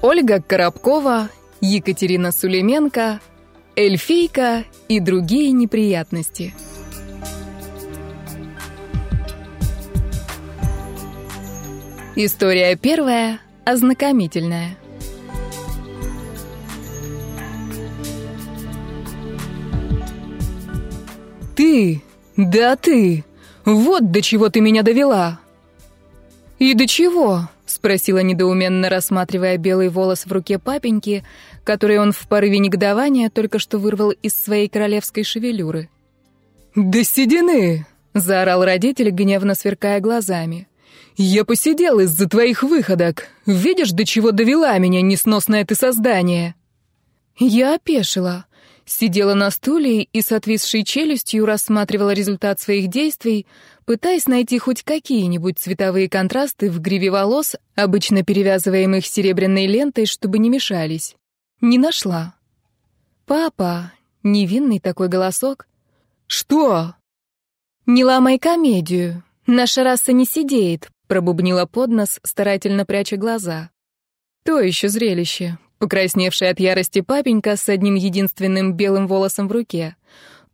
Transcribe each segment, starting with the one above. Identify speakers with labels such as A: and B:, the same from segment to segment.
A: Ольга Коробкова, Екатерина Сулейменко, Эльфийка и другие неприятности. История первая, ознакомительная. «Ты! Да ты! Вот до чего ты меня довела!» «И до чего?» — спросила недоуменно, рассматривая белый волос в руке папеньки, который он в порыве негодования только что вырвал из своей королевской шевелюры. «До седины!» — заорал родитель, гневно сверкая глазами. «Я посидел из-за твоих выходок. Видишь, до чего довела меня несносное ты создание?» Я опешила. Сидела на стуле и с отвисшей челюстью рассматривала результат своих действий, пытаясь найти хоть какие-нибудь цветовые контрасты в гриве волос, обычно перевязываемых серебряной лентой, чтобы не мешались. Не нашла. «Папа!» — невинный такой голосок. «Что?» «Не ломай комедию. Наша раса не сидеет», — пробубнила под нос, старательно пряча глаза. То еще зрелище. Покрасневший от ярости папенька с одним единственным белым волосом в руке.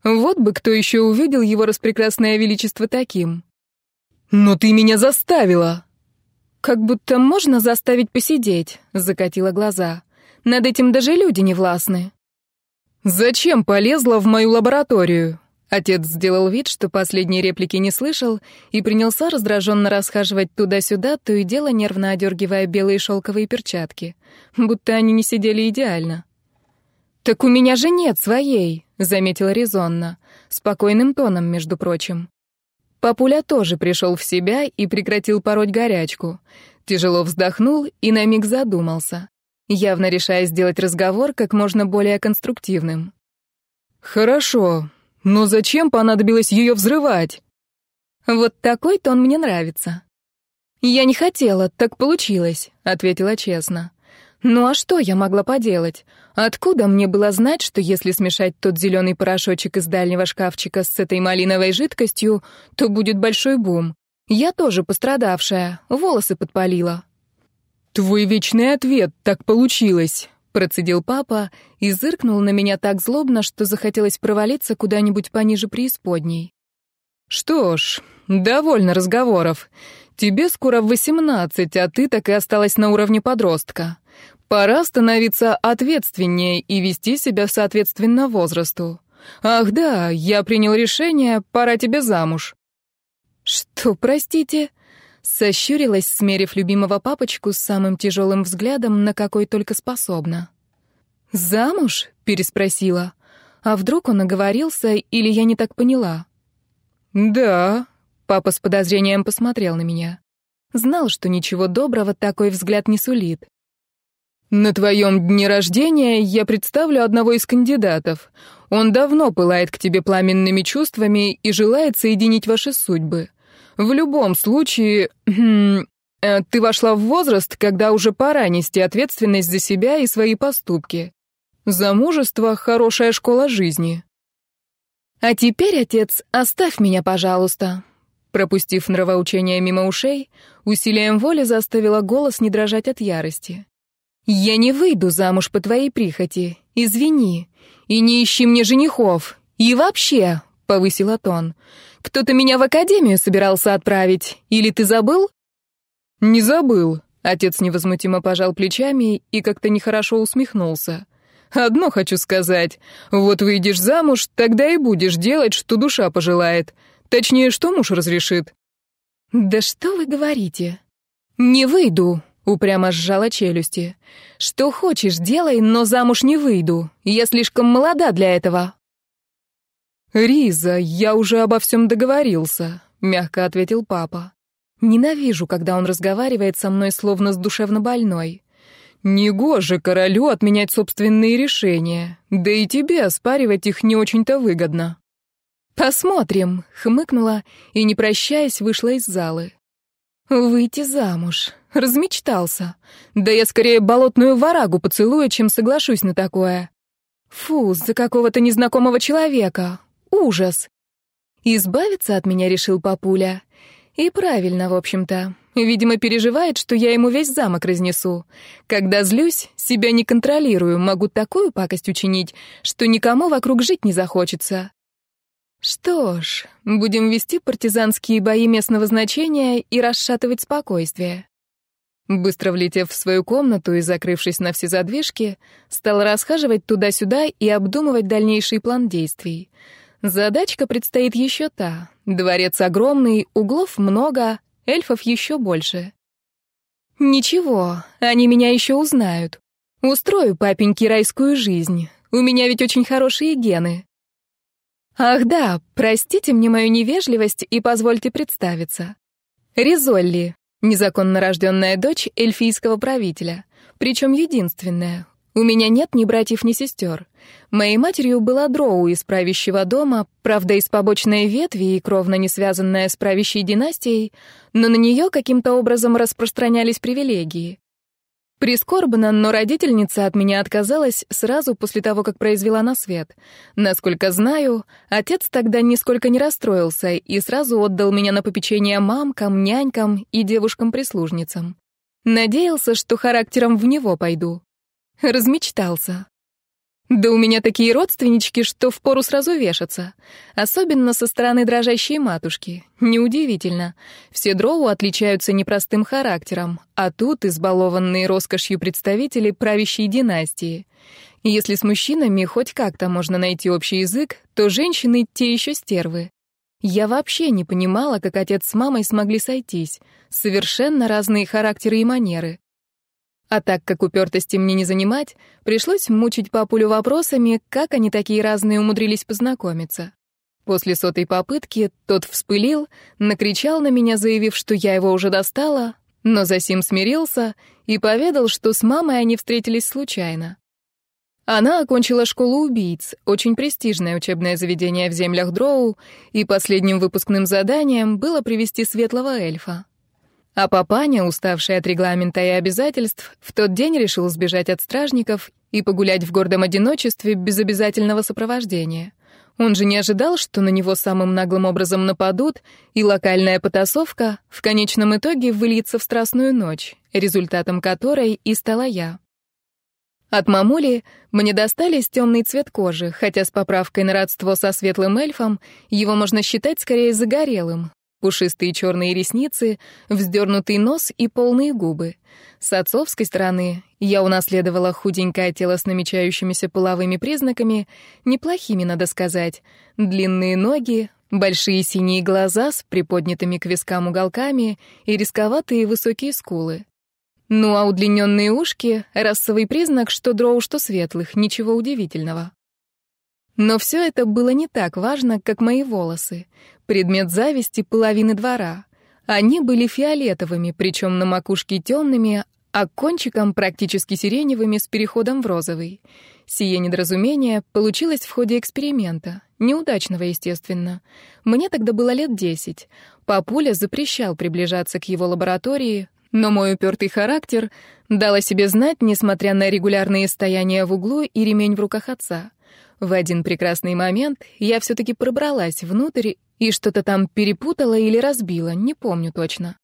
A: Вот бы кто еще увидел его распрекрасное величество таким. «Но ты меня заставила!» «Как будто можно заставить посидеть», — закатила глаза. «Над этим даже люди не властны». «Зачем полезла в мою лабораторию?» Отец сделал вид, что последней реплики не слышал, и принялся раздраженно расхаживать туда-сюда, то и дело нервно одергивая белые шелковые перчатки, будто они не сидели идеально. «Так у меня же нет своей», — заметила резонно, спокойным тоном, между прочим. Папуля тоже пришел в себя и прекратил пороть горячку. Тяжело вздохнул и на миг задумался, явно решая сделать разговор как можно более конструктивным. «Хорошо, но зачем понадобилось ее взрывать?» «Вот такой тон мне нравится». «Я не хотела, так получилось», — ответила честно. Ну а что я могла поделать? Откуда мне было знать, что если смешать тот зеленый порошочек из дальнего шкафчика с этой малиновой жидкостью, то будет большой бум? Я тоже пострадавшая, волосы подпалила. «Твой вечный ответ, так получилось», — процедил папа и зыркнул на меня так злобно, что захотелось провалиться куда-нибудь пониже преисподней. «Что ж, довольно разговоров. Тебе скоро восемнадцать, а ты так и осталась на уровне подростка. Пора становиться ответственнее и вести себя соответственно возрасту. Ах да, я принял решение, пора тебе замуж. Что, простите? Сощурилась, смерив любимого папочку с самым тяжелым взглядом, на какой только способна. «Замуж?» — переспросила. «А вдруг он оговорился, или я не так поняла?» «Да», — папа с подозрением посмотрел на меня. Знал, что ничего доброго такой взгляд не сулит. «На твоем дне рождения я представлю одного из кандидатов. Он давно пылает к тебе пламенными чувствами и желает соединить ваши судьбы. В любом случае, э, ты вошла в возраст, когда уже пора нести ответственность за себя и свои поступки. Замужество — хорошая школа жизни». «А теперь, отец, оставь меня, пожалуйста». Пропустив нравоучение мимо ушей, усилием воли заставила голос не дрожать от ярости. «Я не выйду замуж по твоей прихоти, извини. И не ищи мне женихов. И вообще», — повысила тон, — «кто-то меня в академию собирался отправить. Или ты забыл?» «Не забыл», — отец невозмутимо пожал плечами и как-то нехорошо усмехнулся. «Одно хочу сказать. Вот выйдешь замуж, тогда и будешь делать, что душа пожелает. Точнее, что муж разрешит». «Да что вы говорите?» «Не выйду», Упрямо сжала челюсти. «Что хочешь, делай, но замуж не выйду. Я слишком молода для этого». «Риза, я уже обо всем договорился», — мягко ответил папа. «Ненавижу, когда он разговаривает со мной словно с душевно больной. Негоже королю отменять собственные решения, да и тебе оспаривать их не очень-то выгодно». «Посмотрим», — хмыкнула и, не прощаясь, вышла из залы. «Выйти замуж. Размечтался. Да я скорее болотную варагу поцелую, чем соглашусь на такое. Фу, за какого-то незнакомого человека. Ужас. Избавиться от меня решил папуля. И правильно, в общем-то. Видимо, переживает, что я ему весь замок разнесу. Когда злюсь, себя не контролирую, могу такую пакость учинить, что никому вокруг жить не захочется. Что ж, будем вести партизанские бои местного значения и расшатывать спокойствие. Быстро влетев в свою комнату и закрывшись на все задвижки, стал расхаживать туда-сюда и обдумывать дальнейший план действий. Задачка предстоит еще та. Дворец огромный, углов много, эльфов еще больше. Ничего, они меня еще узнают. Устрою папеньке райскую жизнь. У меня ведь очень хорошие гены. Ах да, простите мне мою невежливость и позвольте представиться. Ризолли, Незаконно рожденная дочь эльфийского правителя. Причем единственная. У меня нет ни братьев, ни сестер. Моей матерью была Дроу из правящего дома, правда, из побочной ветви и кровно не связанная с правящей династией, но на нее каким-то образом распространялись привилегии. Прискорбно, но родительница от меня отказалась сразу после того, как произвела на свет. Насколько знаю, отец тогда нисколько не расстроился и сразу отдал меня на попечение мамкам, нянькам и девушкам-прислужницам. Надеялся, что характером в него пойду. Размечтался. Да у меня такие родственнички, что впору сразу вешаться. Особенно со стороны дрожащей матушки. Неудивительно. Все дроу отличаются непростым характером, а тут избалованные роскошью представители правящей династии. Если с мужчинами хоть как-то можно найти общий язык, то женщины те еще стервы. Я вообще не понимала, как отец с мамой смогли сойтись. Совершенно разные характеры и манеры. А так как упертости мне не занимать, пришлось мучить папулю вопросами, как они такие разные умудрились познакомиться. После сотой попытки тот вспылил, накричал на меня, заявив, что я его уже достала, но засим смирился и поведал, что с мамой они встретились случайно. Она окончила школу убийц, очень престижное учебное заведение в землях Дроу, и последним выпускным заданием было привести светлого эльфа. А папаня, уставший от регламента и обязательств, в тот день решил сбежать от стражников и погулять в гордом одиночестве без обязательного сопровождения. Он же не ожидал, что на него самым наглым образом нападут, и локальная потасовка в конечном итоге выльется в страстную ночь, результатом которой и стала я. От мамули мне достались темный цвет кожи, хотя с поправкой на родство со светлым эльфом его можно считать скорее загорелым, пушистые черные ресницы, вздернутый нос и полные губы. С отцовской стороны я унаследовала худенькое тело с намечающимися половыми признаками, неплохими, надо сказать, длинные ноги, большие синие глаза с приподнятыми к вискам уголками и рисковатые высокие скулы. Ну а удлиненные ушки — расовый признак, что дроу, что светлых, ничего удивительного. Но все это было не так важно, как мои волосы. Предмет зависти половины двора. Они были фиолетовыми, причем на макушке темными, а кончиком практически сиреневыми с переходом в розовый. Сие недоразумение получилось в ходе эксперимента. Неудачного, естественно. Мне тогда было лет десять. Папуля запрещал приближаться к его лаборатории, но мой упертый характер дал о себе знать, несмотря на регулярные стояния в углу и ремень в руках отца. В один прекрасный момент я все-таки пробралась внутрь и что-то там перепутала или разбила, не помню точно.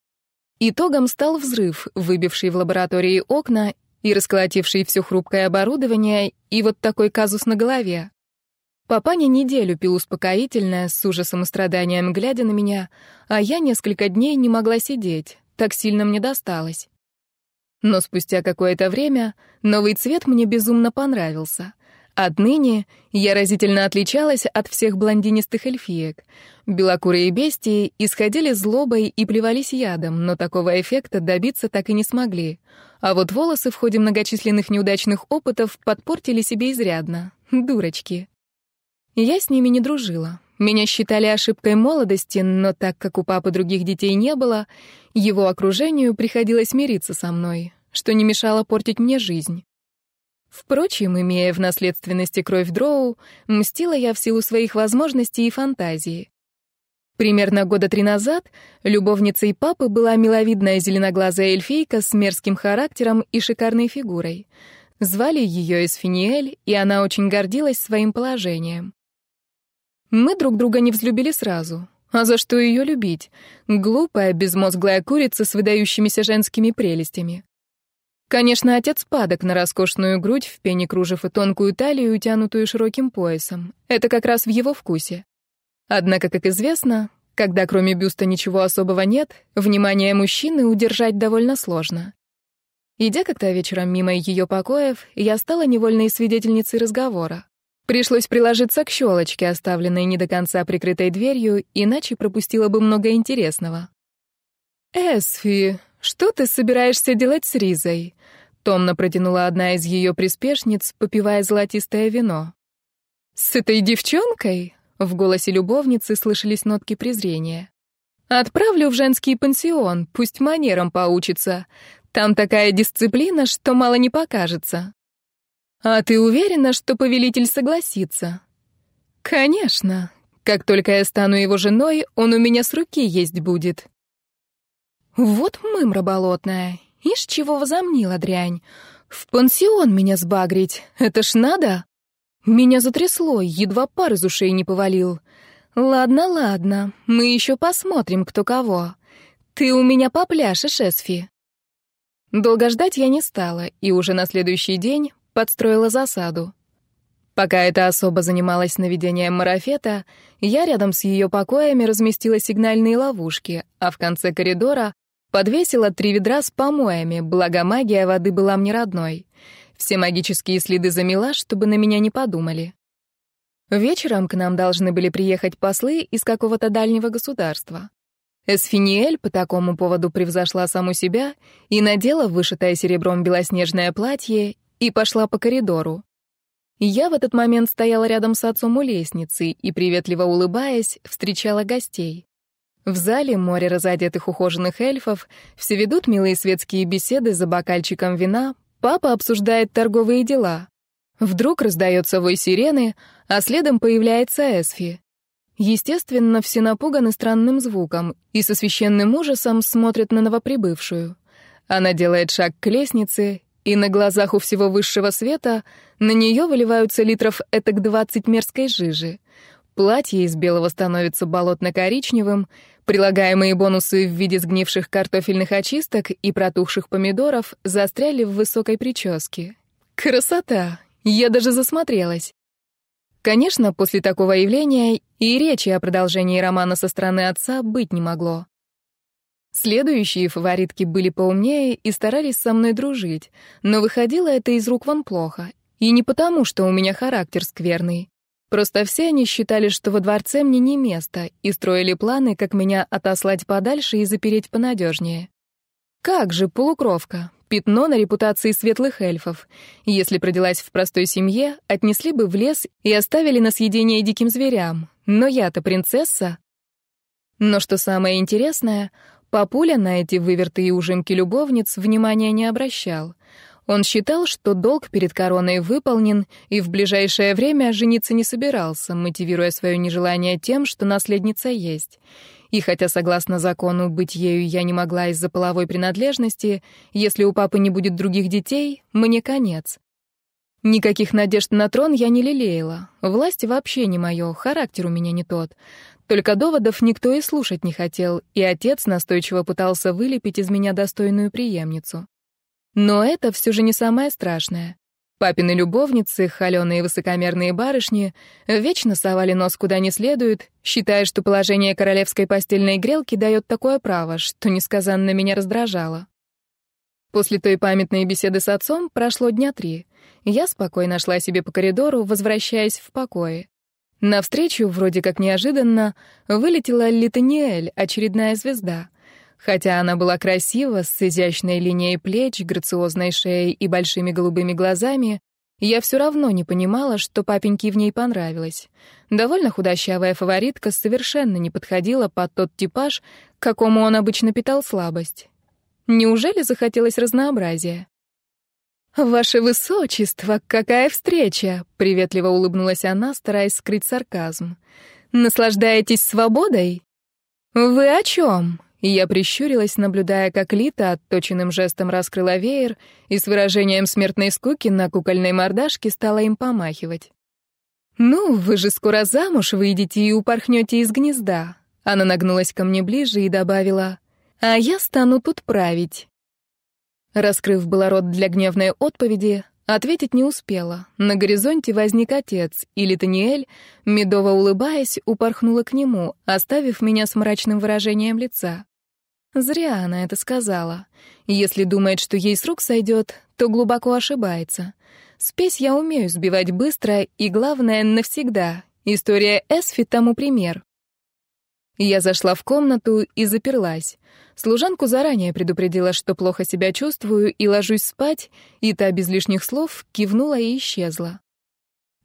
A: Итогом стал взрыв, выбивший в лаборатории окна и расколотивший все хрупкое оборудование, и вот такой казус на голове. Папаня неделю пил успокоительное, с ужасом и страданием глядя на меня, а я несколько дней не могла сидеть, так сильно мне досталось. Но спустя какое-то время новый цвет мне безумно понравился. Отныне я разительно отличалась от всех блондинистых эльфиек. Белокурые бестии исходили злобой и плевались ядом, но такого эффекта добиться так и не смогли. А вот волосы в ходе многочисленных неудачных опытов подпортили себе изрядно. Дурочки. Я с ними не дружила. Меня считали ошибкой молодости, но так как у папы других детей не было, его окружению приходилось мириться со мной, что не мешало портить мне жизнь. Впрочем, имея в наследственности кровь Дроу, мстила я в силу своих возможностей и фантазии. Примерно года три назад любовницей папы была миловидная зеленоглазая эльфийка с мерзким характером и шикарной фигурой. Звали ее Эсфиниэль, и она очень гордилась своим положением. Мы друг друга не взлюбили сразу. А за что ее любить? Глупая, безмозглая курица с выдающимися женскими прелестями. Конечно, отец падок на роскошную грудь в пене кружев и тонкую талию, утянутую широким поясом. Это как раз в его вкусе. Однако, как известно, когда кроме бюста ничего особого нет, внимание мужчины удержать довольно сложно. Идя как-то вечером мимо ее покоев, я стала невольной свидетельницей разговора. Пришлось приложиться к щелочке, оставленной не до конца прикрытой дверью, иначе пропустила бы много интересного. «Эсфи, что ты собираешься делать с Ризой?» — томно протянула одна из ее приспешниц, попивая золотистое вино. «С этой девчонкой?» — в голосе любовницы слышались нотки презрения. «Отправлю в женский пансион, пусть манерам поучится. Там такая дисциплина, что мало не покажется. А ты уверена, что повелитель согласится? Конечно. Как только я стану его женой, он у меня с руки есть будет. Вот мымра болотная. Ишь, чего возомнила дрянь. В пансион меня сбагрить. Это ж надо? Меня затрясло, едва пар из ушей не повалил. Ладно, ладно, мы еще посмотрим, кто кого. Ты у меня попляшешь, Эсфи. Долго ждать я не стала, и уже на следующий день подстроила засаду. Пока эта особа занималась наведением марафета, я рядом с ее покоями разместила сигнальные ловушки, а в конце коридора подвесила три ведра с помоями, благо магия воды была мне родной. Все магические следы замела, чтобы на меня не подумали. Вечером к нам должны были приехать послы из какого-то дальнего государства. Эсфиниэль по такому поводу превзошла саму себя и надела вышитое серебром белоснежное платье и пошла по коридору. Я в этот момент стояла рядом с отцом у лестницы и, приветливо улыбаясь, встречала гостей. В зале море разодетых ухоженных эльфов, все ведут милые светские беседы за бокальчиком вина, папа обсуждает торговые дела. Вдруг раздается вой сирены, а следом появляется Эсфи. Естественно, все напуганы странным звуком и со священным ужасом смотрят на новоприбывшую. Она делает шаг к лестнице, и на глазах у всего высшего света на нее выливаются литров этак двадцать мерзкой жижи. Платье из белого становится болотно-коричневым, прилагаемые бонусы в виде сгнивших картофельных очисток и протухших помидоров застряли в высокой прическе. Красота! Я даже засмотрелась. Конечно, после такого явления и речи о продолжении романа со стороны отца быть не могло. Следующие фаворитки были поумнее и старались со мной дружить, но выходило это из рук вон плохо. И не потому, что у меня характер скверный. Просто все они считали, что во дворце мне не место, и строили планы, как меня отослать подальше и запереть понадежнее. Как же, полукровка, пятно на репутации светлых эльфов. Если родилась в простой семье, отнесли бы в лес и оставили на съедение диким зверям. Но я-то принцесса. Но что самое интересное, папуля на эти вывертые ужимки любовниц внимания не обращал. Он считал, что долг перед короной выполнен, и в ближайшее время жениться не собирался, мотивируя свое нежелание тем, что наследница есть. И хотя, согласно закону, быть ею я не могла из-за половой принадлежности, если у папы не будет других детей, мне конец. Никаких надежд на трон я не лелеяла. Власть вообще не мое, характер у меня не тот. Только доводов никто и слушать не хотел, и отец настойчиво пытался вылепить из меня достойную преемницу. Но это все же не самое страшное. Папины любовницы, холеные высокомерные барышни, вечно совали нос куда не следует, считая, что положение королевской постельной грелки дает такое право, что несказанно меня раздражало. После той памятной беседы с отцом прошло дня три. Я спокойно шла себе по коридору, возвращаясь в покое. Навстречу, вроде как неожиданно, вылетела Литаниэль, очередная звезда — Хотя она была красива, с изящной линией плеч, грациозной шеей и большими голубыми глазами, я все равно не понимала, что папеньке в ней понравилось. Довольно худощавая фаворитка совершенно не подходила под тот типаж, к какому он обычно питал слабость. Неужели захотелось разнообразия? «Ваше высочество, какая встреча!» — приветливо улыбнулась она, стараясь скрыть сарказм. «Наслаждаетесь свободой?» «Вы о чем?» Я прищурилась, наблюдая, как Лита отточенным жестом раскрыла веер и с выражением смертной скуки на кукольной мордашке стала им помахивать. «Ну, вы же скоро замуж выйдете и упорхнете из гнезда. Она нагнулась ко мне ближе и добавила, «А я стану тут править». Раскрыв было рот для гневной отповеди, ответить не успела. На горизонте возник отец, и Литаниэль, медово улыбаясь, упорхнула к нему, оставив меня с мрачным выражением лица. Зря она это сказала. Если думает, что ей с рук сойдет, то глубоко ошибается. Спесь я умею сбивать быстро и, главное, навсегда. История Эсфи тому пример. Я зашла в комнату и заперлась. Служанку заранее предупредила, что плохо себя чувствую и ложусь спать, и та без лишних слов кивнула и исчезла.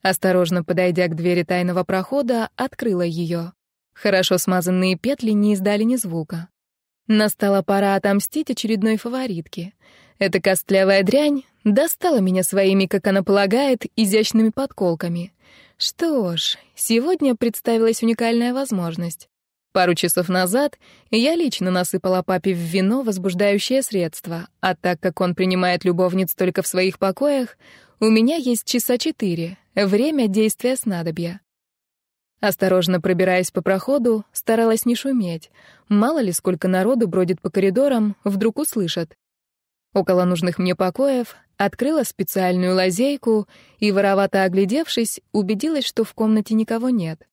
A: Осторожно подойдя к двери тайного прохода, открыла ее. Хорошо смазанные петли не издали ни звука. Настала пора отомстить очередной фаворитке. Эта костлявая дрянь достала меня своими, как она полагает, изящными подколками. Что ж, сегодня представилась уникальная возможность. Пару часов назад я лично насыпала папе в вино возбуждающее средство, а так как он принимает любовниц только в своих покоях, у меня есть часа четыре, время действия снадобья. Осторожно пробираясь по проходу, старалась не шуметь. Мало ли, сколько народу бродит по коридорам, вдруг услышат. Около нужных мне покоев открыла специальную лазейку и, воровато оглядевшись, убедилась, что в комнате никого нет.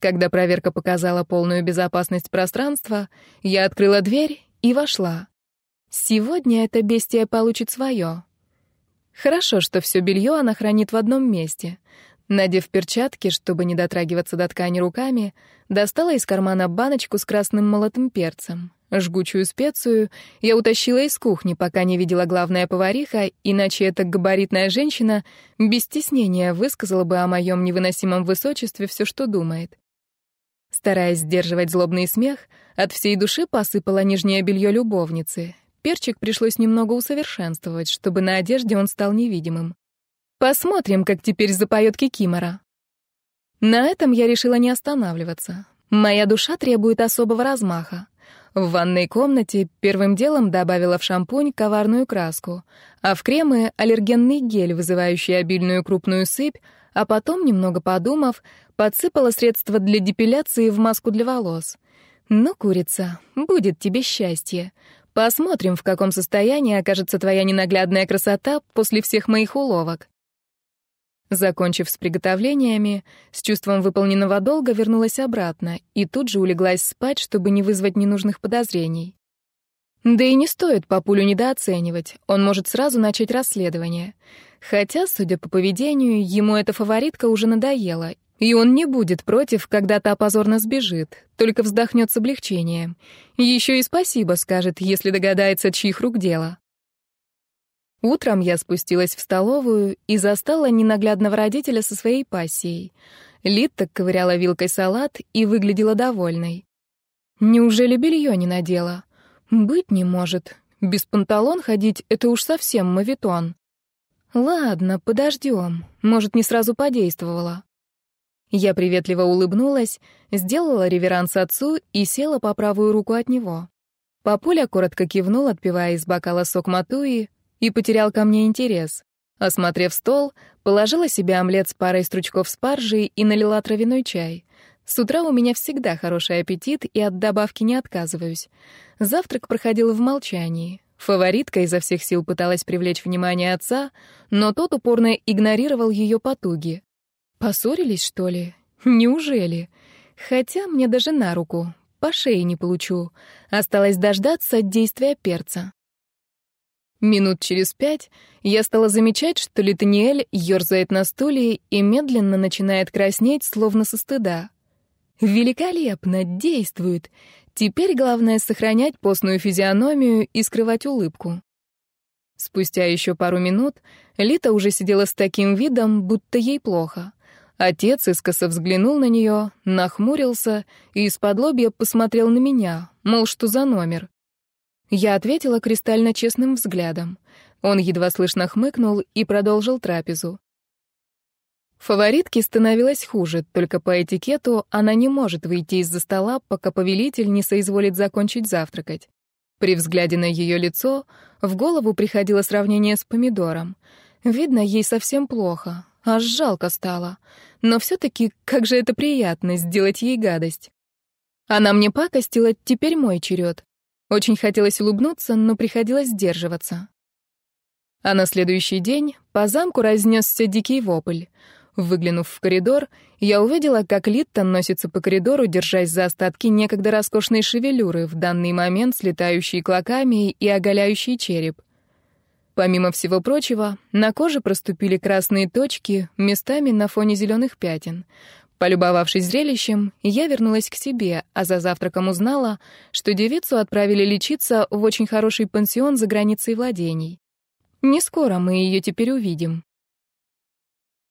A: Когда проверка показала полную безопасность пространства, я открыла дверь и вошла. Сегодня эта бестия получит свое. Хорошо, что все белье она хранит в одном месте. Надев перчатки, чтобы не дотрагиваться до ткани руками, достала из кармана баночку с красным молотым перцем. Жгучую специю я утащила из кухни, пока не видела главная повариха, иначе эта габаритная женщина без стеснения высказала бы о моем невыносимом высочестве все, что думает. Стараясь сдерживать злобный смех, от всей души посыпала нижнее белье любовницы. Перчик пришлось немного усовершенствовать, чтобы на одежде он стал невидимым. Посмотрим, как теперь запоет Кикимора. На этом я решила не останавливаться. Моя душа требует особого размаха. В ванной комнате первым делом добавила в шампунь коварную краску, а в кремы — аллергенный гель, вызывающий обильную крупную сыпь, а потом, немного подумав, подсыпала средство для депиляции в маску для волос. «Ну, курица, будет тебе счастье. Посмотрим, в каком состоянии окажется твоя ненаглядная красота после всех моих уловок». Закончив с приготовлениями, с чувством выполненного долга вернулась обратно и тут же улеглась спать, чтобы не вызвать ненужных подозрений. Да и не стоит папулю недооценивать, он может сразу начать расследование. Хотя, судя по поведению, ему эта фаворитка уже надоела, и он не будет против, когда та позорно сбежит, только вздохнет с облегчением. Еще и спасибо скажет, если догадается, чьих рук дело. Утром я спустилась в столовую и застала ненаглядного родителя со своей пассией. Литта ковыряла вилкой салат и выглядела довольной. Неужели белье не надела? Быть не может. Без панталон ходить — это уж совсем мавитон. Ладно, подождем. Может, не сразу подействовала. Я приветливо улыбнулась, сделала реверанс отцу и села по правую руку от него. Папуля коротко кивнул, отпивая из бокала сок матуи, и потерял ко мне интерес. Осмотрев стол, положила себе омлет с парой стручков спаржи и налила травяной чай. С утра у меня всегда хороший аппетит, и от добавки не отказываюсь. Завтрак проходил в молчании. Фаворитка изо всех сил пыталась привлечь внимание отца, но тот упорно игнорировал ее потуги. Поссорились, что ли? Неужели? Хотя мне даже на руку. По шее не получу. Осталось дождаться действия перца. Минут через пять я стала замечать, что Литаниэль ерзает на стуле и медленно начинает краснеть, словно со стыда. Великолепно, действует. Теперь главное сохранять постную физиономию и скрывать улыбку. Спустя еще пару минут Лита уже сидела с таким видом, будто ей плохо. Отец искоса взглянул на нее, нахмурился и из-под лобья посмотрел на меня, мол, что за номер. Я ответила кристально честным взглядом. Он едва слышно хмыкнул и продолжил трапезу. Фаворитке становилось хуже, только по этикету она не может выйти из-за стола, пока повелитель не соизволит закончить завтракать. При взгляде на ее лицо в голову приходило сравнение с помидором. Видно, ей совсем плохо, аж жалко стало. Но все-таки как же это приятно сделать ей гадость. Она мне пакостила, теперь мой черед. Очень хотелось улыбнуться, но приходилось сдерживаться. А на следующий день по замку разнесся дикий вопль. Выглянув в коридор, я увидела, как Литтон носится по коридору, держась за остатки некогда роскошной шевелюры, в данный момент слетающие клоками и оголяющий череп. Помимо всего прочего, на коже проступили красные точки, местами на фоне зеленых пятен. Полюбовавшись зрелищем, я вернулась к себе, а за завтраком узнала, что девицу отправили лечиться в очень хороший пансион за границей владений. Не скоро мы ее теперь увидим.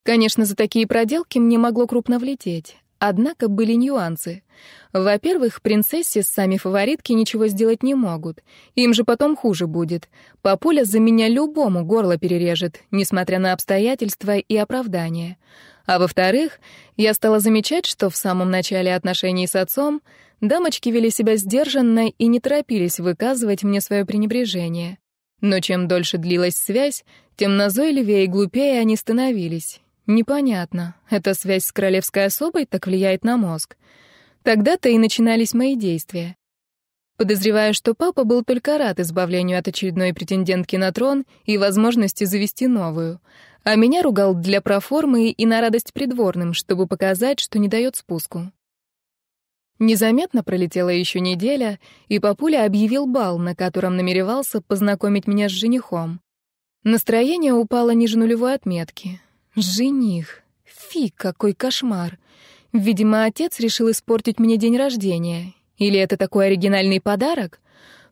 A: Конечно, за такие проделки мне могло крупно влететь. Однако были нюансы. Во-первых, принцессе сами фаворитки ничего сделать не могут. Им же потом хуже будет. Папуля за меня любому горло перережет, несмотря на обстоятельства и оправдания. А во-вторых, я стала замечать, что в самом начале отношений с отцом дамочки вели себя сдержанно и не торопились выказывать мне свое пренебрежение. Но чем дольше длилась связь, тем назойливее и глупее они становились. Непонятно, эта связь с королевской особой так влияет на мозг. Тогда-то и начинались мои действия. Подозреваю, что папа был только рад избавлению от очередной претендентки на трон и возможности завести новую, а меня ругал для проформы и на радость придворным, чтобы показать, что не дает спуску. Незаметно пролетела еще неделя, и папуля объявил бал, на котором намеревался познакомить меня с женихом. Настроение упало ниже нулевой отметки. Жених. Фи, какой кошмар. Видимо, отец решил испортить мне день рождения. Или это такой оригинальный подарок?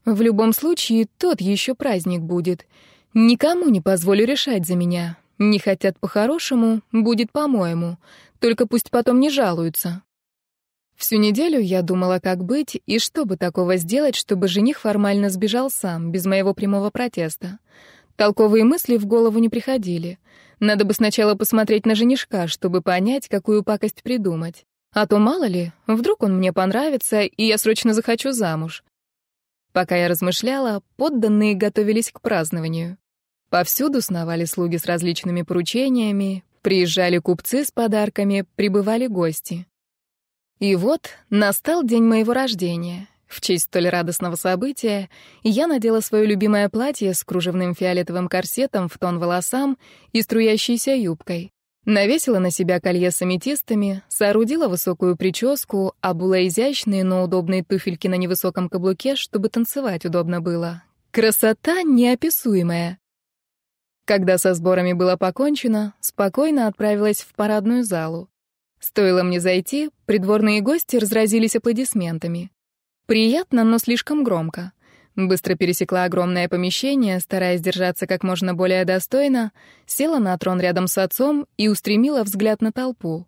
A: В любом случае, тот еще праздник будет. Никому не позволю решать за меня. Не хотят по-хорошему, будет по-моему. Только пусть потом не жалуются. Всю неделю я думала, как быть и что бы такого сделать, чтобы жених формально сбежал сам, без моего прямого протеста. Толковые мысли в голову не приходили. Надо бы сначала посмотреть на женишка, чтобы понять, какую пакость придумать. А то, мало ли, вдруг он мне понравится, и я срочно захочу замуж. Пока я размышляла, подданные готовились к празднованию. Повсюду сновали слуги с различными поручениями, приезжали купцы с подарками, прибывали гости. И вот настал день моего рождения. В честь столь радостного события я надела свое любимое платье с кружевным фиолетовым корсетом в тон волосам и струящейся юбкой. Навесила на себя колье с аметистами, соорудила высокую прическу, обула изящные, но удобные туфельки на невысоком каблуке, чтобы танцевать удобно было. Красота неописуемая. Когда со сборами было покончено, спокойно отправилась в парадную залу. Стоило мне зайти, придворные гости разразились аплодисментами. Приятно, но слишком громко. Быстро пересекла огромное помещение, стараясь держаться как можно более достойно, села на трон рядом с отцом и устремила взгляд на толпу.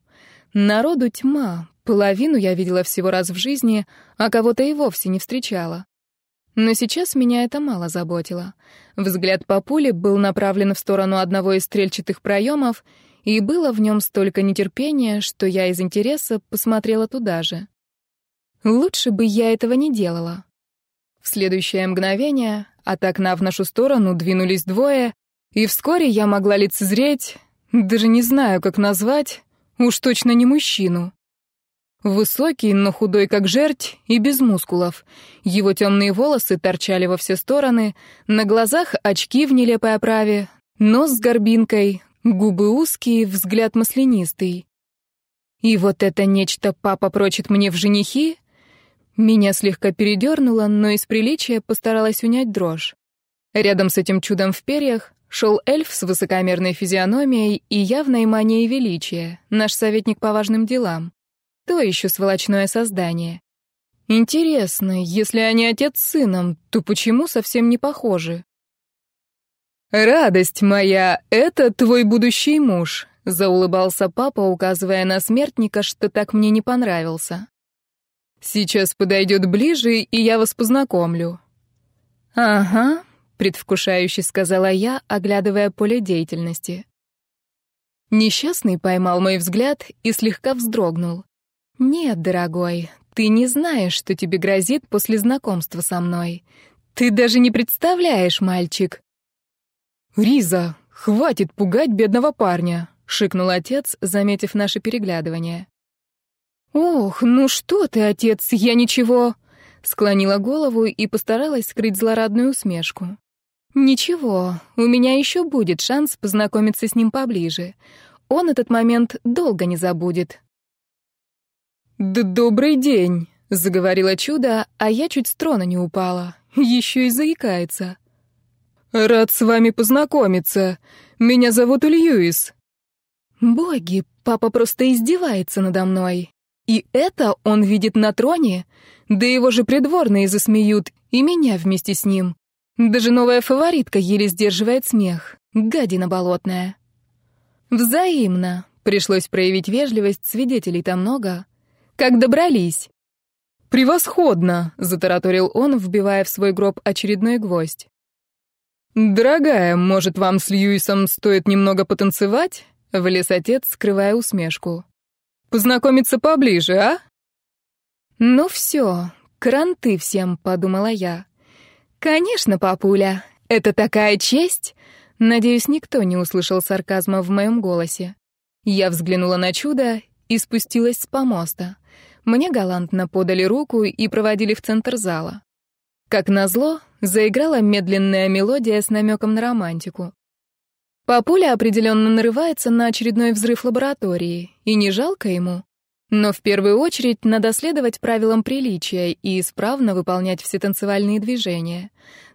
A: Народу тьма, половину я видела всего раз в жизни, а кого-то и вовсе не встречала. Но сейчас меня это мало заботило. Взгляд папули был направлен в сторону одного из стрельчатых проемов, и было в нем столько нетерпения, что я из интереса посмотрела туда же. Лучше бы я этого не делала. В следующее мгновение от окна в нашу сторону двинулись двое, и вскоре я могла лицезреть, даже не знаю, как назвать, уж точно не мужчину. Высокий, но худой как жерть и без мускулов. Его темные волосы торчали во все стороны, на глазах очки в нелепой оправе, нос с горбинкой, губы узкие, взгляд маслянистый. И вот это нечто папа прочит мне в женихи, меня слегка передернуло, но из приличия постаралась унять дрожь. Рядом с этим чудом в перьях шел эльф с высокомерной физиономией и явной манией величия, наш советник по важным делам. То еще сволочное создание. Интересно, если они отец с сыном, то почему совсем не похожи? «Радость моя, это твой будущий муж», — заулыбался папа, указывая на смертника, что так мне не понравился. Сейчас подойдет ближе, и я вас познакомлю». «Ага», — предвкушающе сказала я, оглядывая поле деятельности. Несчастный поймал мой взгляд и слегка вздрогнул. «Нет, дорогой, ты не знаешь, что тебе грозит после знакомства со мной. Ты даже не представляешь, мальчик». «Риза, хватит пугать бедного парня», — шикнул отец, заметив наше переглядывание. «Ох, ну что ты, отец, я ничего...» Склонила голову и постаралась скрыть злорадную усмешку. «Ничего, у меня еще будет шанс познакомиться с ним поближе. Он этот момент долго не забудет».
B: «Да добрый день!» — заговорила чудо, а я чуть с трона не упала. Еще и заикается. «Рад с вами познакомиться. Меня зовут Льюис».
A: «Боги, папа просто издевается надо мной. И это он видит на троне? Да его же придворные засмеют, и меня вместе с ним. Даже новая фаворитка еле сдерживает смех. Гадина болотная». «Взаимно», — пришлось проявить вежливость, свидетелей-то много. «Как добрались?»
B: «Превосходно!» — затараторил он, вбивая в свой гроб очередной гвоздь. «Дорогая, может, вам с Льюисом стоит немного потанцевать?» — влез отец, скрывая усмешку. «Познакомиться поближе, а?»
A: «Ну все, кранты всем», — подумала я. «Конечно, папуля, это такая честь!» Надеюсь, никто не услышал сарказма в моем голосе. Я взглянула на чудо и спустилась с помоста. Мне галантно подали руку и проводили в центр зала. Как назло, заиграла медленная мелодия с намеком на романтику. Папуля определенно нарывается на очередной взрыв лаборатории, и не жалко ему. Но в первую очередь надо следовать правилам приличия и исправно выполнять все танцевальные движения.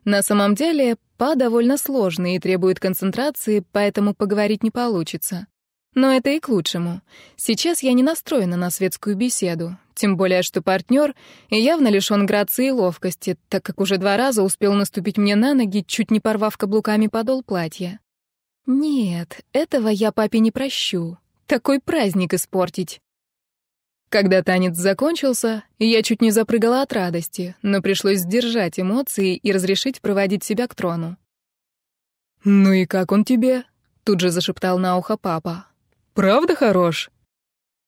A: На самом деле, па довольно сложный и требует концентрации, поэтому поговорить не получится. Но это и к лучшему. Сейчас я не настроена на светскую беседу, тем более что партнер явно лишён грации и ловкости, так как уже два раза успел наступить мне на ноги, чуть не порвав каблуками подол платья. Нет, этого я папе не прощу. Такой праздник испортить. Когда танец закончился, я чуть не запрыгала от радости, но пришлось сдержать эмоции и разрешить проводить себя к трону.
B: «Ну и как он тебе?»
A: — тут же зашептал на ухо папа.
B: Правда хорош?»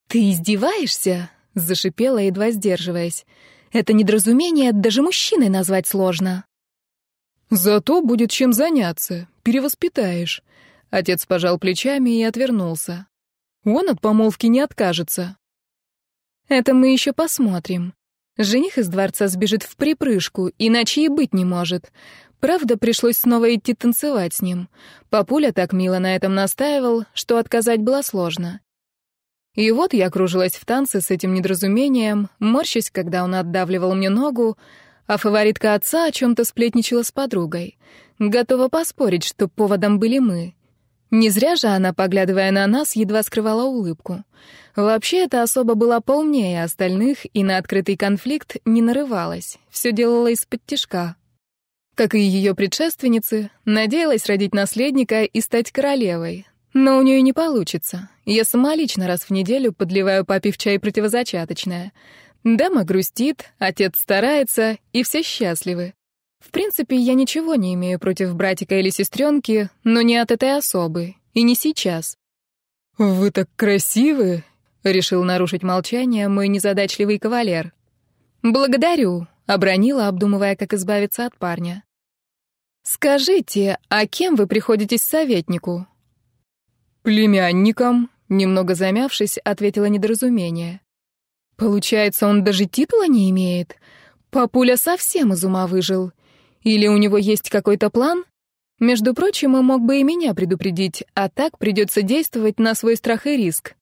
A: «Ты издеваешься?» — зашипела, едва сдерживаясь. «Это недоразумение даже мужчиной назвать сложно».
B: «Зато будет чем заняться. Перевоспитаешь». Отец пожал плечами и отвернулся. «Он от помолвки не откажется».
A: «Это мы еще посмотрим. Жених из дворца сбежит в припрыжку, иначе и быть не может. Правда, пришлось снова идти танцевать с ним. Папуля так мило на этом настаивал, что отказать было сложно. И вот я кружилась в танце с этим недоразумением, морщась, когда он отдавливал мне ногу, а фаворитка отца о чем-то сплетничала с подругой. Готова поспорить, что поводом были мы. Не зря же она, поглядывая на нас, едва скрывала улыбку. Вообще, эта особа была полнее остальных и на открытый конфликт не нарывалась, все делала из-под тишка как и ее предшественницы, надеялась родить наследника и стать королевой. Но у нее не получится. Я сама лично раз в неделю подливаю папе в чай противозачаточное. Дама грустит, отец старается, и все счастливы. В принципе, я ничего не имею против братика или сестренки, но не от этой особы, и не сейчас.
B: «Вы так красивы!»
A: — решил нарушить молчание мой незадачливый кавалер. «Благодарю», — обронила, обдумывая, как избавиться от парня. «Скажите, а кем вы приходитесь советнику?»
B: «Племянником», — немного замявшись,
A: ответила недоразумение. «Получается, он даже титула не имеет? Папуля совсем из ума выжил. Или у него есть какой-то план? Между прочим, он мог бы и меня предупредить, а так придется действовать на свой страх и риск.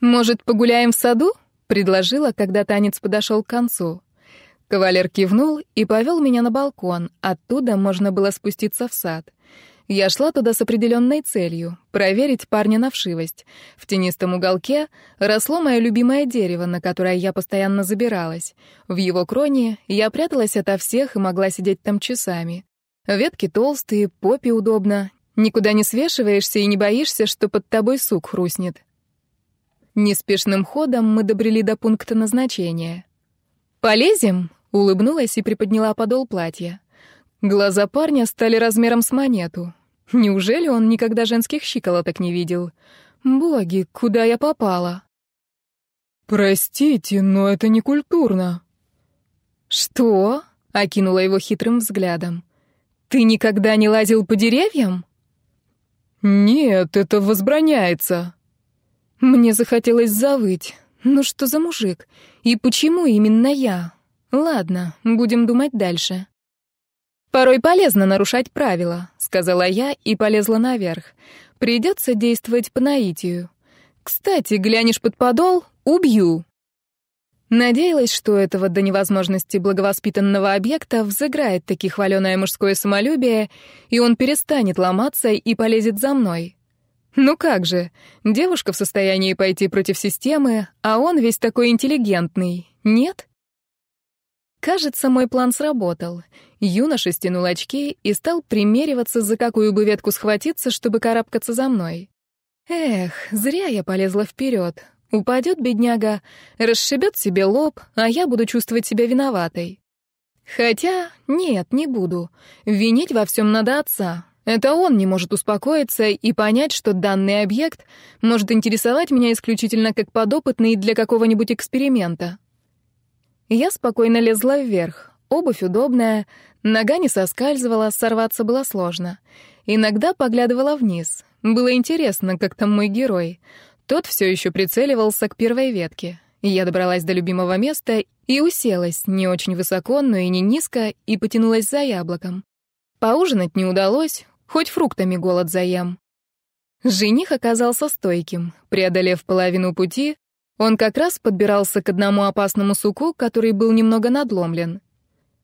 A: «Может, погуляем в саду?» — предложила, когда танец подошел к концу. Кавалер кивнул и повел меня на балкон. Оттуда можно было спуститься в сад. Я шла туда с определенной целью — проверить парня на вшивость. В тенистом уголке росло мое любимое дерево, на которое я постоянно забиралась. В его кроне я пряталась ото всех и могла сидеть там часами. Ветки толстые, попе удобно. Никуда не свешиваешься и не боишься, что под тобой сук хрустнет. Неспешным ходом мы добрели до пункта назначения. «Полезем?» — улыбнулась и приподняла подол платья. Глаза парня стали размером с монету. Неужели он никогда женских щиколоток не видел? Боги, куда я попала?
B: «Простите, но это не культурно».
A: «Что?» — окинула его хитрым взглядом. «Ты никогда не лазил по деревьям?»
B: «Нет, это возбраняется».
A: Мне захотелось завыть. Ну что за мужик? И почему именно я? Ладно, будем думать дальше. Порой полезно нарушать правила, сказала я и полезла наверх. Придется действовать по наитию. Кстати, глянешь под подол — убью. Надеялась, что этого до невозможности благовоспитанного объекта взыграет таки хваленое мужское самолюбие, и он перестанет ломаться и полезет за мной. Ну как же, девушка в состоянии пойти против системы, а он весь такой интеллигентный, нет? Кажется, мой план сработал. Юноша стянул очки и стал примериваться, за какую бы ветку схватиться, чтобы карабкаться за мной. Эх, зря я полезла вперед. Упадет бедняга, расшибет себе лоб, а я буду чувствовать себя виноватой. Хотя, нет, не буду. Винить во всем надо отца. Это он не может успокоиться и понять, что данный объект может интересовать меня исключительно как подопытный для какого-нибудь эксперимента. Я спокойно лезла вверх. Обувь удобная, нога не соскальзывала, сорваться было сложно. Иногда поглядывала вниз. Было интересно, как там мой герой. Тот все еще прицеливался к первой ветке. Я добралась до любимого места и уселась, не очень высоко, но и не низко, и потянулась за яблоком. Поужинать не удалось, Хоть фруктами голод заем. Жених оказался стойким. Преодолев половину пути, он как раз подбирался к одному опасному суку, который был немного надломлен.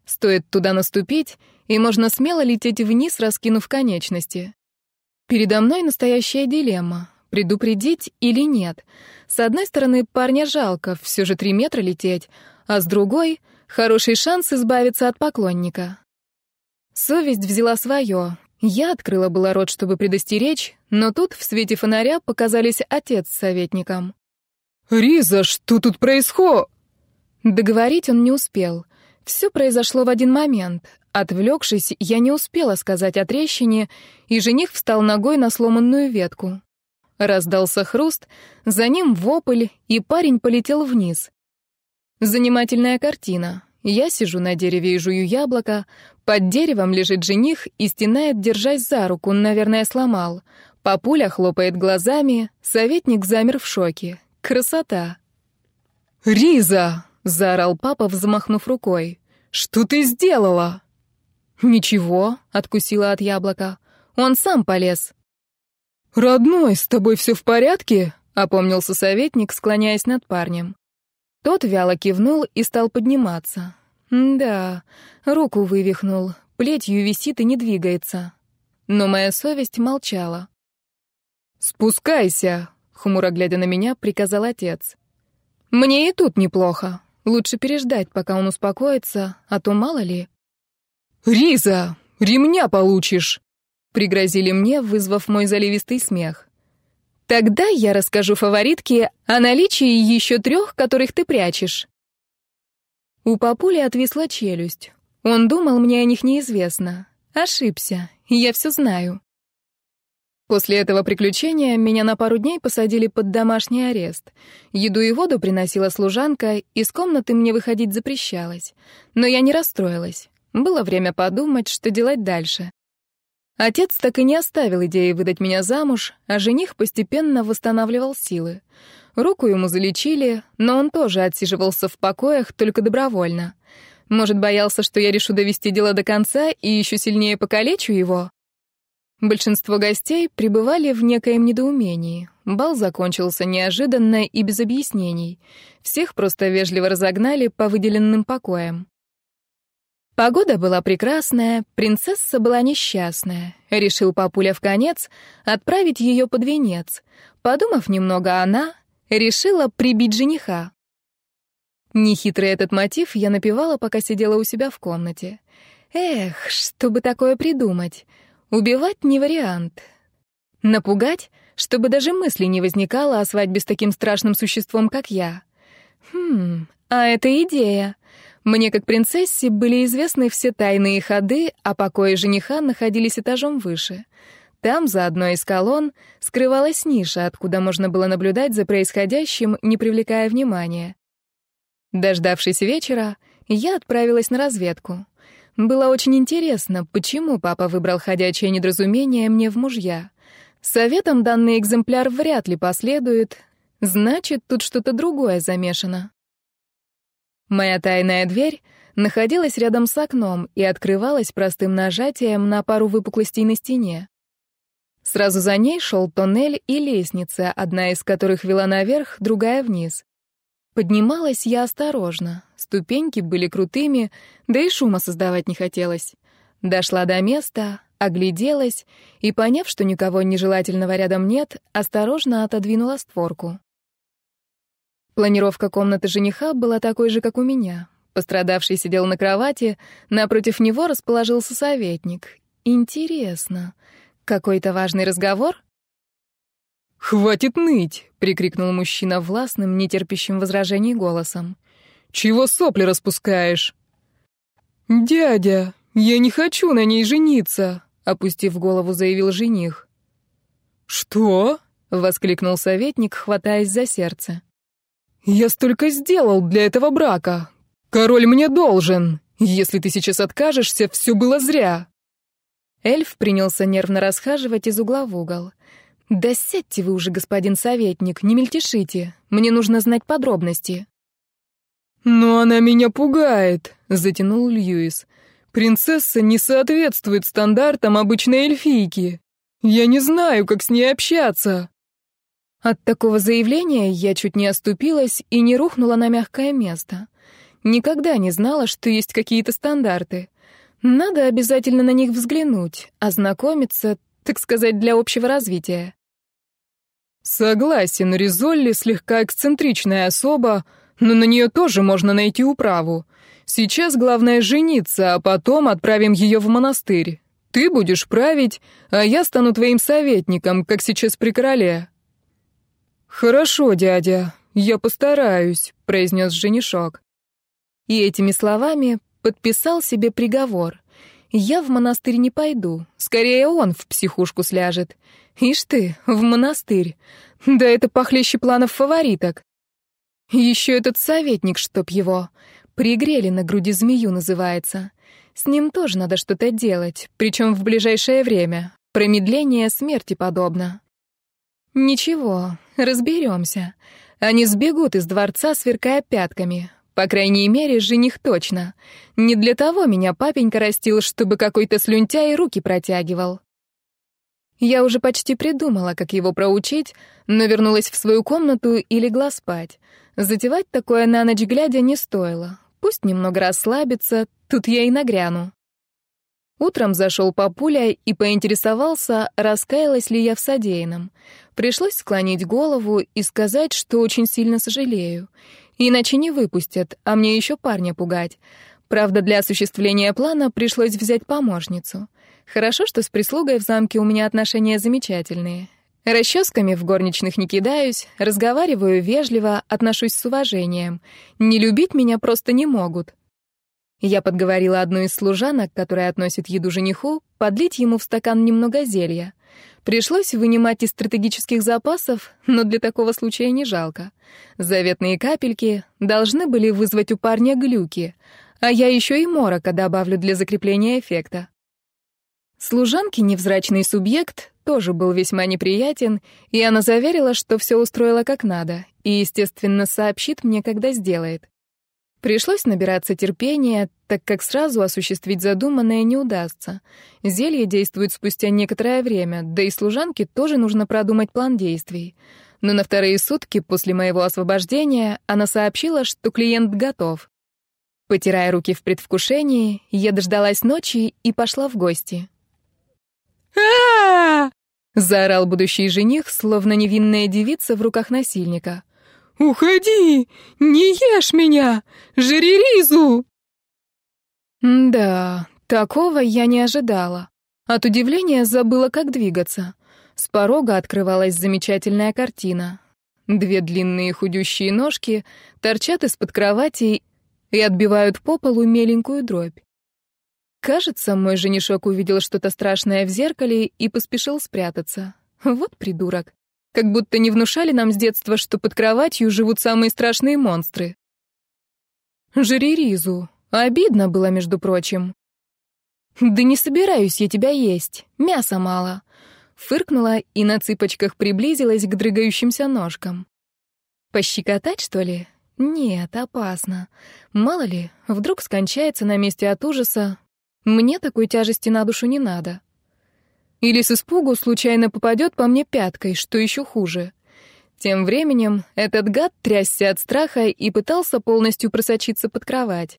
A: Стоит туда наступить, и можно смело лететь вниз, раскинув конечности. Передо мной настоящая дилемма — предупредить или нет. С одной стороны, парня жалко, все же три метра лететь, а с другой — хороший шанс избавиться от поклонника. Совесть взяла свое, я открыла было рот, чтобы предостеречь, но тут в свете фонаря показались отец с советником.
B: «Риза, что тут происходит?»
A: Договорить он не успел. Все произошло в один момент. Отвлекшись, я не успела сказать о трещине, и жених встал ногой на сломанную ветку. Раздался хруст, за ним вопль, и парень полетел вниз. Занимательная картина. Я сижу на дереве и жую яблоко. Под деревом лежит жених и стенает, держась за руку, наверное, сломал. Папуля хлопает глазами, советник замер в шоке. Красота.
B: «Риза!»
A: — заорал папа, взмахнув рукой.
B: «Что ты сделала?»
A: «Ничего», — откусила от яблока. «Он сам полез».
B: «Родной, с тобой все в порядке?»
A: — опомнился советник, склоняясь над парнем. Тот вяло кивнул и стал подниматься. Да, руку вывихнул, плетью висит и не двигается. Но моя совесть молчала.
B: «Спускайся!» — хмуро глядя на меня, приказал отец.
A: «Мне и тут неплохо. Лучше переждать, пока он успокоится, а то мало ли...»
B: «Риза, ремня получишь!»
A: — пригрозили мне, вызвав мой заливистый смех. Тогда я расскажу фаворитке о наличии еще трех, которых ты прячешь. У папули отвисла челюсть. Он думал, мне о них неизвестно. Ошибся. Я все знаю. После этого приключения меня на пару дней посадили под домашний арест. Еду и воду приносила служанка, из комнаты мне выходить запрещалось. Но я не расстроилась. Было время подумать, что делать дальше. Отец так и не оставил идеи выдать меня замуж, а жених постепенно восстанавливал силы. Руку ему залечили, но он тоже отсиживался в покоях, только добровольно. Может, боялся, что я решу довести дело до конца и еще сильнее покалечу его? Большинство гостей пребывали в некоем недоумении. Бал закончился неожиданно и без объяснений. Всех просто вежливо разогнали по выделенным покоям. Погода была прекрасная, принцесса была несчастная. Решил папуля в конец отправить ее под венец. Подумав немного, она решила прибить жениха. Нехитрый этот мотив я напевала, пока сидела у себя в комнате. Эх, чтобы такое придумать. Убивать не вариант. Напугать, чтобы даже мысли не возникало о свадьбе с таким страшным существом, как я. Хм, а это идея. Мне, как принцессе, были известны все тайные ходы, а покои жениха находились этажом выше. Там, за одной из колонн, скрывалась ниша, откуда можно было наблюдать за происходящим, не привлекая внимания. Дождавшись вечера, я отправилась на разведку. Было очень интересно, почему папа выбрал ходячее недоразумение мне в мужья. Советом данный экземпляр вряд ли последует, Значит, тут что-то другое замешано. Моя тайная дверь находилась рядом с окном и открывалась простым нажатием на пару выпуклостей на стене. Сразу за ней шел тоннель и лестница, одна из которых вела наверх, другая вниз. Поднималась я осторожно. Ступеньки были крутыми, да и шума создавать не хотелось. Дошла до места, огляделась и, поняв, что никого нежелательного рядом нет, осторожно отодвинула створку. Планировка комнаты жениха была такой же, как у меня. Пострадавший сидел на кровати, напротив него расположился советник. Интересно, какой-то важный разговор?
B: «Хватит ныть!» — прикрикнул мужчина властным, нетерпящим возражений голосом. «Чего сопли распускаешь?» «Дядя, я не хочу на ней жениться!» — опустив голову, заявил жених. «Что?» — воскликнул советник, хватаясь за сердце. «Я столько сделал для этого брака. Король мне должен. Если ты сейчас откажешься, все было зря».
A: Эльф принялся нервно расхаживать из угла в угол. «Да сядьте вы уже, господин советник, не мельтешите. Мне нужно знать подробности».
B: «Но она меня пугает», — затянул Льюис. «Принцесса не соответствует стандартам обычной эльфийки. Я не знаю, как с ней общаться».
A: От такого заявления я чуть не оступилась и не рухнула на мягкое место. Никогда не знала, что есть какие-то стандарты. Надо обязательно на них взглянуть, ознакомиться, так сказать, для общего развития.
B: Согласен, Ризолли слегка эксцентричная особа, но на нее тоже можно найти управу. Сейчас главное жениться, а потом отправим ее в монастырь. Ты будешь править, а я стану твоим советником, как сейчас при короле. Хорошо, дядя, я постараюсь, произнес женишок.
A: И этими словами подписал себе приговор. Я в монастырь не пойду, скорее он в психушку сляжет. Ишь ты, в монастырь. Да это похлеще планов фавориток. Еще этот советник, чтоб его. Пригрели на груди змею называется. С ним тоже надо что-то делать, причем в ближайшее время. Промедление смерти подобно. Ничего, разберемся. Они сбегут из дворца, сверкая пятками. По крайней мере, жених точно. Не для того меня папенька растил, чтобы какой-то слюнтяй руки протягивал. Я уже почти придумала, как его проучить, но вернулась в свою комнату и легла спать. Затевать такое на ночь глядя не стоило. Пусть немного расслабится, тут я и нагряну. Утром зашел папуля и поинтересовался, раскаялась ли я в содеянном. Пришлось склонить голову и сказать, что очень сильно сожалею. Иначе не выпустят, а мне еще парня пугать. Правда, для осуществления плана пришлось взять помощницу. Хорошо, что с прислугой в замке у меня отношения замечательные. Расческами в горничных не кидаюсь, разговариваю вежливо, отношусь с уважением. Не любить меня просто не могут. Я подговорила одну из служанок, которая относит еду жениху, подлить ему в стакан немного зелья. Пришлось вынимать из стратегических запасов, но для такого случая не жалко. Заветные капельки должны были вызвать у парня глюки, а я еще и морока добавлю для закрепления эффекта. Служанке невзрачный субъект тоже был весьма неприятен, и она заверила, что все устроила как надо, и, естественно, сообщит мне, когда сделает. Пришлось набираться терпения, так как сразу осуществить задуманное не удастся. Зелье действует спустя некоторое время, да и служанке тоже нужно продумать план действий. Но на вторые сутки после моего освобождения она сообщила, что клиент готов. Потирая руки в предвкушении, я дождалась ночи и пошла в гости
B: а
A: заорал будущий жених, словно невинная девица в руках насильника.
B: «Уходи! Не ешь меня! Жри ризу!»
A: Да, такого я не ожидала. От удивления забыла, как двигаться. С порога открывалась замечательная картина. Две длинные худющие ножки торчат из-под кровати и отбивают по полу меленькую дробь. Кажется, мой женишок увидел что-то страшное в зеркале и поспешил спрятаться. Вот придурок. Как будто не внушали нам с детства, что под кроватью живут самые страшные монстры. Жри ризу. Обидно было, между прочим. «Да не собираюсь я тебя есть. Мяса мало». Фыркнула и на цыпочках приблизилась к дрыгающимся ножкам. Пощекотать, что ли? Нет, опасно. Мало ли, вдруг скончается на месте от ужаса. Мне такой тяжести на душу не надо. Или с испугу случайно попадет по мне пяткой, что еще хуже. Тем временем этот гад трясся от страха и пытался полностью просочиться под кровать.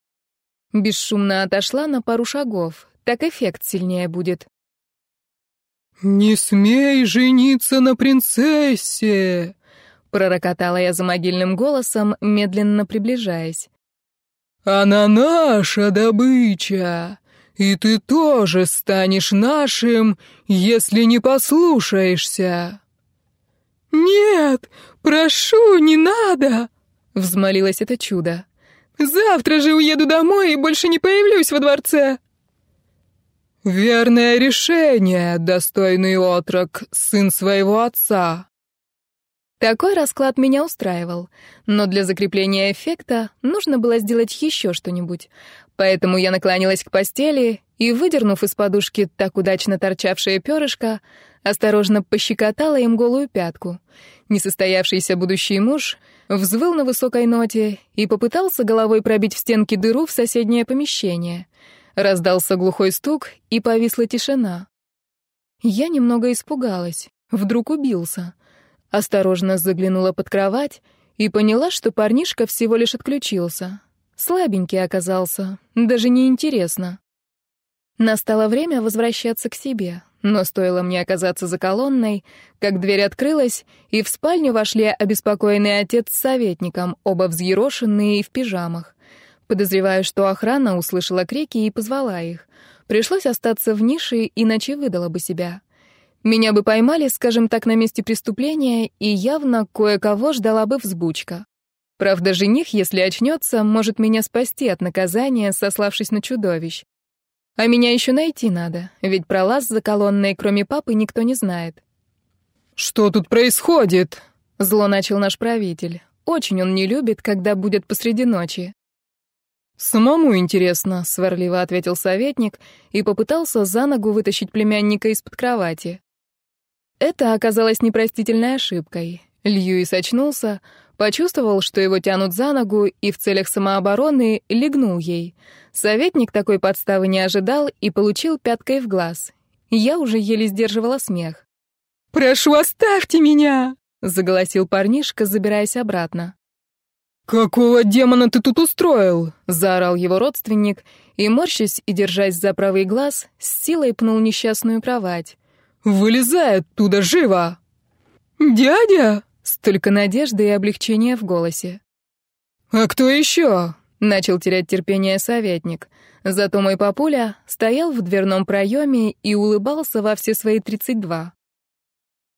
A: Бесшумно отошла на пару шагов, так эффект сильнее будет.
B: «Не смей жениться на принцессе!»
A: пророкотала я за могильным голосом, медленно приближаясь.
B: «Она наша добыча, и ты тоже станешь нашим, если не послушаешься». «Нет, прошу, не надо!» — взмолилось это чудо. «Завтра же уеду домой и больше не появлюсь во дворце!» «Верное решение, достойный отрок, сын своего отца»,
A: такой расклад меня устраивал, но для закрепления эффекта нужно было сделать еще что-нибудь. Поэтому я наклонилась к постели и, выдернув из подушки так удачно торчавшее перышко, осторожно пощекотала им голую пятку. Несостоявшийся будущий муж взвыл на высокой ноте и попытался головой пробить в стенки дыру в соседнее помещение. Раздался глухой стук, и повисла тишина. Я немного испугалась. Вдруг убился. Осторожно заглянула под кровать и поняла, что парнишка всего лишь отключился. Слабенький оказался, даже неинтересно. Настало время возвращаться к себе, но стоило мне оказаться за колонной, как дверь открылась, и в спальню вошли обеспокоенный отец с советником, оба взъерошенные и в пижамах. Подозреваю, что охрана услышала крики и позвала их. Пришлось остаться в нише, иначе выдала бы себя. Меня бы поймали, скажем так, на месте преступления, и явно кое-кого ждала бы взбучка. Правда, жених, если очнется, может меня спасти от наказания, сославшись на чудовищ. А меня еще найти надо, ведь про лаз за колонной, кроме папы, никто не знает.
B: «Что тут происходит?»
A: — зло начал наш правитель. Очень он не любит, когда будет посреди ночи.
B: «Самому интересно», — сварливо ответил советник и попытался за ногу вытащить племянника из-под кровати.
A: Это оказалось непростительной ошибкой. Льюис очнулся, почувствовал, что его тянут за ногу, и в целях самообороны легнул ей. Советник такой подставы не ожидал и получил пяткой в глаз. Я уже еле сдерживала смех.
B: «Прошу, оставьте меня!»
A: — заголосил парнишка, забираясь обратно.
B: «Какого демона ты тут устроил?»
A: — заорал его родственник, и, морщась и держась за правый глаз, с силой пнул несчастную кровать.
B: Вылезай оттуда живо!» «Дядя!»
A: — столько надежды и облегчения в голосе.
B: «А кто еще?»
A: — начал терять терпение советник. Зато мой папуля стоял в дверном проеме и улыбался во все свои тридцать два.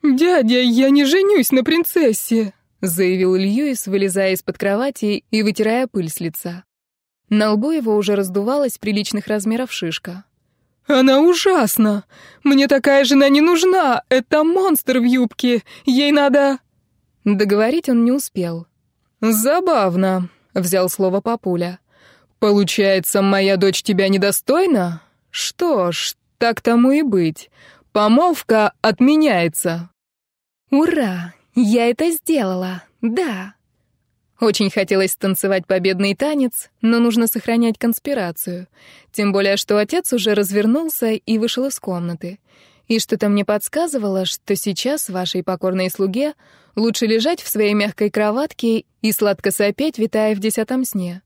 B: «Дядя, я не женюсь на принцессе!» — заявил Льюис, вылезая из-под кровати и вытирая пыль с лица. На лбу его уже раздувалась приличных размеров шишка. «Она ужасна! Мне такая жена не нужна! Это монстр в юбке! Ей надо...»
A: Договорить он не успел.
B: «Забавно», — взял слово папуля. «Получается, моя дочь тебя недостойна? Что ж, так тому и быть. Помолвка отменяется».
A: «Ура! Я это сделала! Да!» Очень хотелось танцевать победный танец, но нужно сохранять конспирацию. Тем более, что отец уже развернулся и вышел из комнаты. И что-то мне подсказывало, что сейчас вашей покорной слуге лучше лежать в своей мягкой кроватке и сладко сопеть, витая в десятом сне.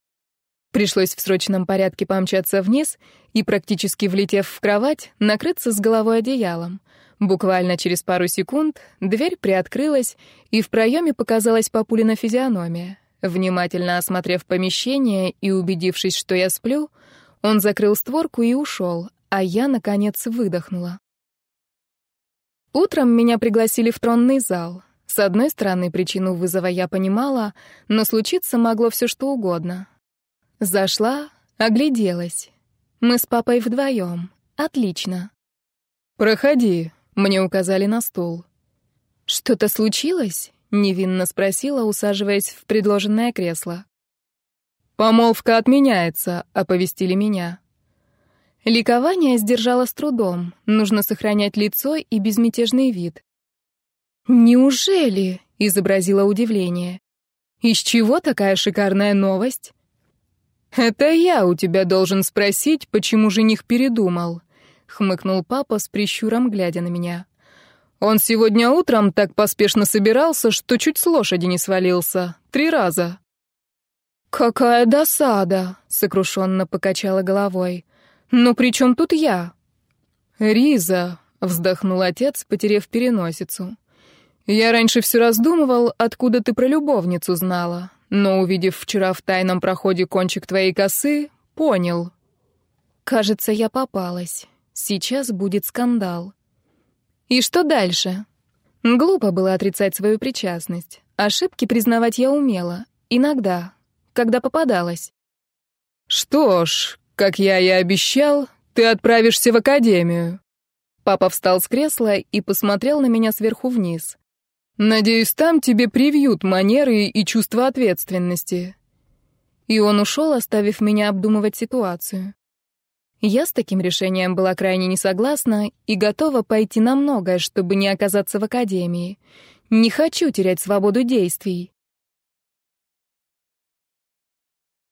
A: Пришлось в срочном порядке помчаться вниз и, практически влетев в кровать, накрыться с головой одеялом. Буквально через пару секунд дверь приоткрылась, и в проеме показалась папулина физиономия. Внимательно осмотрев помещение и убедившись, что я сплю, он закрыл створку и ушел, а я, наконец, выдохнула. Утром меня пригласили в тронный зал. С одной стороны, причину вызова я понимала, но случиться могло все что угодно. Зашла, огляделась. Мы с папой вдвоем. Отлично.
B: «Проходи», — мне указали на стул.
A: «Что-то случилось?» — невинно спросила, усаживаясь в предложенное кресло.
B: «Помолвка отменяется», — оповестили меня.
A: Ликование сдержала с трудом. Нужно сохранять лицо и безмятежный вид. «Неужели?» — изобразила удивление. Из чего такая шикарная новость?
B: Это я у тебя должен спросить, почему жених передумал, хмыкнул папа с прищуром, глядя на меня. Он сегодня утром так поспешно собирался, что чуть с лошади не свалился. Три раза.
A: «Какая досада!» — сокрушенно покачала головой. «Но при чем тут я?»
B: «Риза!» — вздохнул отец, потеряв переносицу. «Я раньше все раздумывал, откуда ты про любовницу знала, но, увидев вчера в тайном проходе кончик твоей косы, понял».
A: «Кажется, я попалась. Сейчас будет скандал». «И что дальше?» Глупо было отрицать свою причастность. Ошибки признавать я умела. Иногда, когда попадалась.
B: «Что ж, как я и обещал, ты отправишься в академию». Папа встал с кресла и посмотрел на меня сверху вниз. «Надеюсь, там тебе привьют манеры и чувство ответственности».
A: И он ушел, оставив меня обдумывать ситуацию. Я с таким решением была крайне не согласна и готова пойти на многое, чтобы не оказаться в академии. Не хочу терять свободу действий.